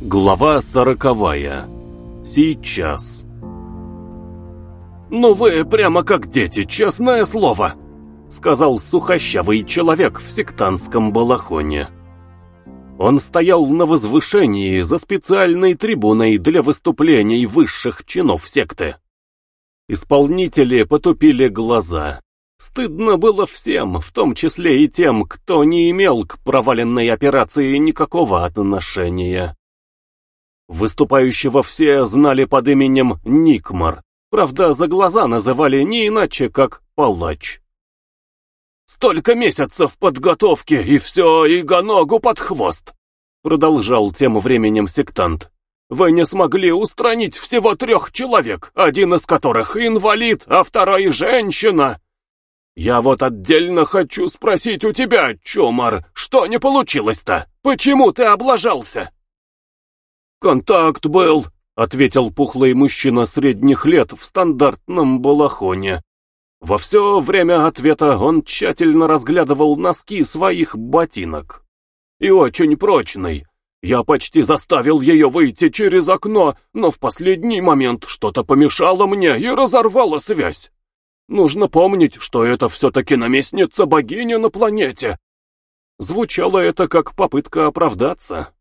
Глава сороковая. Сейчас. «Ну вы прямо как дети, честное слово!» Сказал сухощавый человек в сектантском балахоне. Он стоял на возвышении за специальной трибуной для выступлений высших чинов секты. Исполнители потупили глаза. Стыдно было всем, в том числе и тем, кто не имел к проваленной операции никакого отношения. Выступающего все знали под именем Никмар, правда, за глаза называли не иначе, как Палач. «Столько месяцев подготовки, и все, и ногу под хвост!» Продолжал тем временем сектант. «Вы не смогли устранить всего трех человек, один из которых инвалид, а второй женщина!» «Я вот отдельно хочу спросить у тебя, Чумар, что не получилось-то? Почему ты облажался?» «Контакт был», — ответил пухлый мужчина средних лет в стандартном балахоне. Во все время ответа он тщательно разглядывал носки своих ботинок. «И очень прочный. Я почти заставил ее выйти через окно, но в последний момент что-то помешало мне и разорвало связь. Нужно помнить, что это все-таки наместница богини на планете». Звучало это как попытка оправдаться.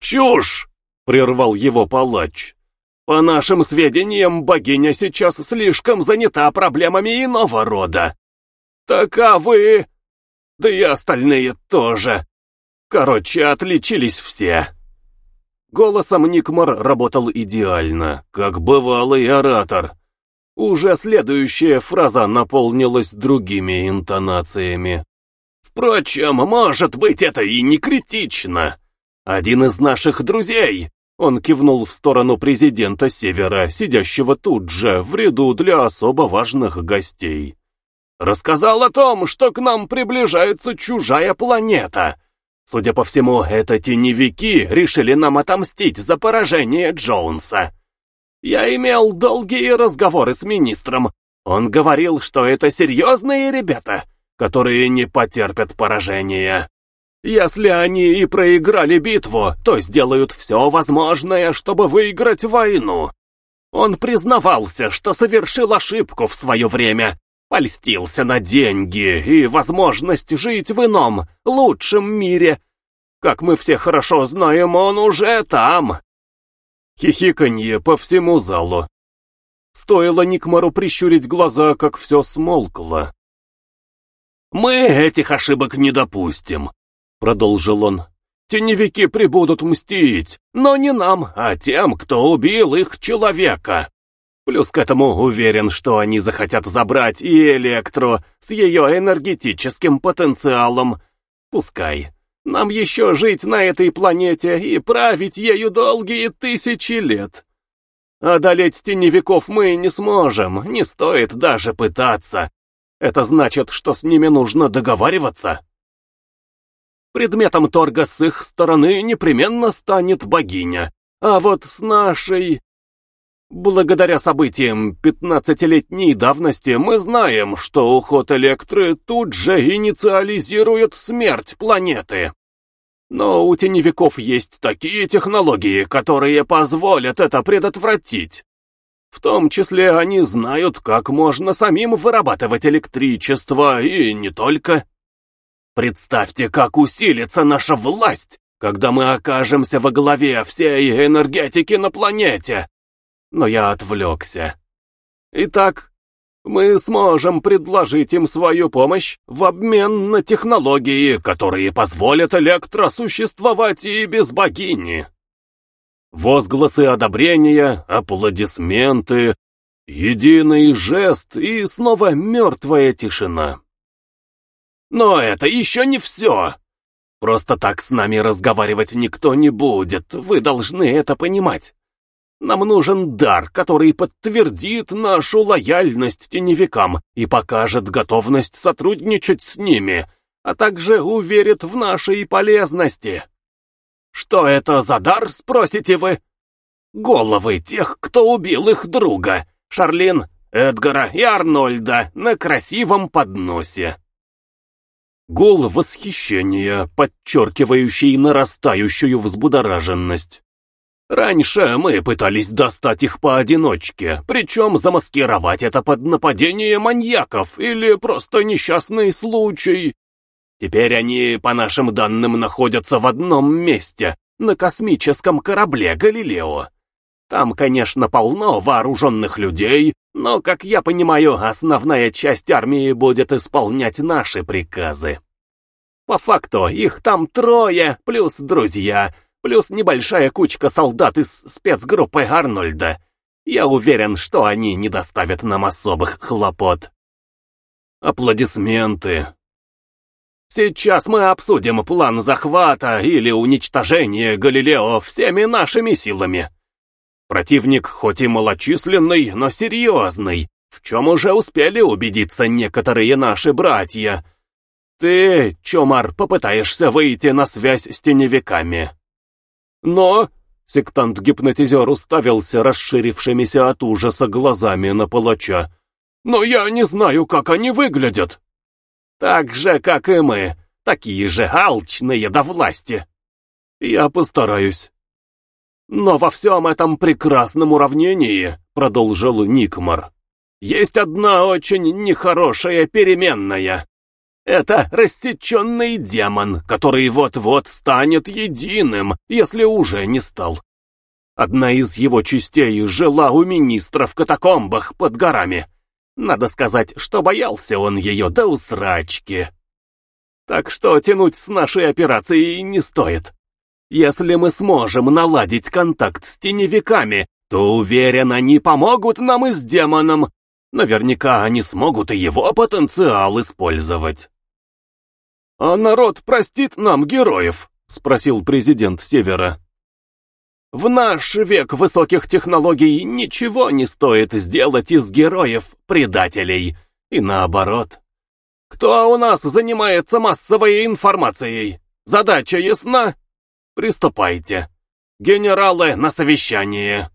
«Чушь!» Прервал его палач. «По нашим сведениям, богиня сейчас слишком занята проблемами иного рода. Таковы, да и остальные тоже. Короче, отличились все». Голосом Никмар работал идеально, как бывалый оратор. Уже следующая фраза наполнилась другими интонациями. «Впрочем, может быть, это и не критично. Один из наших друзей, он кивнул в сторону президента Севера, сидящего тут же, в ряду для особо важных гостей. «Рассказал о том, что к нам приближается чужая планета. Судя по всему, это теневики решили нам отомстить за поражение Джонса. Я имел долгие разговоры с министром. Он говорил, что это серьезные ребята, которые не потерпят поражения. Если они и проиграли битву, то сделают все возможное, чтобы выиграть войну. Он признавался, что совершил ошибку в свое время, польстился на деньги и возможность жить в ином, лучшем мире. Как мы все хорошо знаем, он уже там. Хихиканье по всему залу. Стоило Никмару прищурить глаза, как все смолкло. «Мы этих ошибок не допустим продолжил он. «Теневики прибудут мстить, но не нам, а тем, кто убил их человека. Плюс к этому уверен, что они захотят забрать и Электро с ее энергетическим потенциалом. Пускай. Нам еще жить на этой планете и править ею долгие тысячи лет. Одолеть теневиков мы не сможем, не стоит даже пытаться. Это значит, что с ними нужно договариваться». Предметом торга с их стороны непременно станет богиня. А вот с нашей... Благодаря событиям пятнадцатилетней давности мы знаем, что уход Электры тут же инициализирует смерть планеты. Но у теневиков есть такие технологии, которые позволят это предотвратить. В том числе они знают, как можно самим вырабатывать электричество, и не только. Представьте, как усилится наша власть, когда мы окажемся во главе всей энергетики на планете. Но я отвлекся. Итак, мы сможем предложить им свою помощь в обмен на технологии, которые позволят Электро существовать и без богини. Возгласы одобрения, аплодисменты, единый жест и снова мертвая тишина. Но это еще не все. Просто так с нами разговаривать никто не будет, вы должны это понимать. Нам нужен дар, который подтвердит нашу лояльность теневикам и покажет готовность сотрудничать с ними, а также уверит в нашей полезности. Что это за дар, спросите вы? Головы тех, кто убил их друга, Шарлин, Эдгара и Арнольда, на красивом подносе. Гул восхищения, подчеркивающий нарастающую взбудораженность. Раньше мы пытались достать их поодиночке, причем замаскировать это под нападение маньяков или просто несчастный случай. Теперь они, по нашим данным, находятся в одном месте, на космическом корабле «Галилео». Там, конечно, полно вооруженных людей, но, как я понимаю, основная часть армии будет исполнять наши приказы. По факту, их там трое, плюс друзья — плюс небольшая кучка солдат из спецгруппы Арнольда. Я уверен, что они не доставят нам особых хлопот. Аплодисменты. Сейчас мы обсудим план захвата или уничтожения Галилео всеми нашими силами. Противник хоть и малочисленный, но серьезный, в чем уже успели убедиться некоторые наши братья. Ты, Чомар, попытаешься выйти на связь с теневиками. Но...» Сектант-гипнотизер уставился расширившимися от ужаса глазами на палача. «Но я не знаю, как они выглядят!» «Так же, как и мы, такие же алчные до власти!» «Я постараюсь!» «Но во всем этом прекрасном уравнении», — продолжил Никмар, — «есть одна очень нехорошая переменная. Это рассеченный демон, который вот-вот станет единым, если уже не стал. Одна из его частей жила у министра в катакомбах под горами. Надо сказать, что боялся он ее до усрачки. Так что тянуть с нашей операцией не стоит. Если мы сможем наладить контакт с теневиками, то, уверен, они помогут нам и с демоном. Наверняка они смогут и его потенциал использовать. «А народ простит нам героев?» — спросил президент Севера. «В наш век высоких технологий ничего не стоит сделать из героев предателей, и наоборот. Кто у нас занимается массовой информацией? Задача ясна? Приступайте. Генералы на совещание».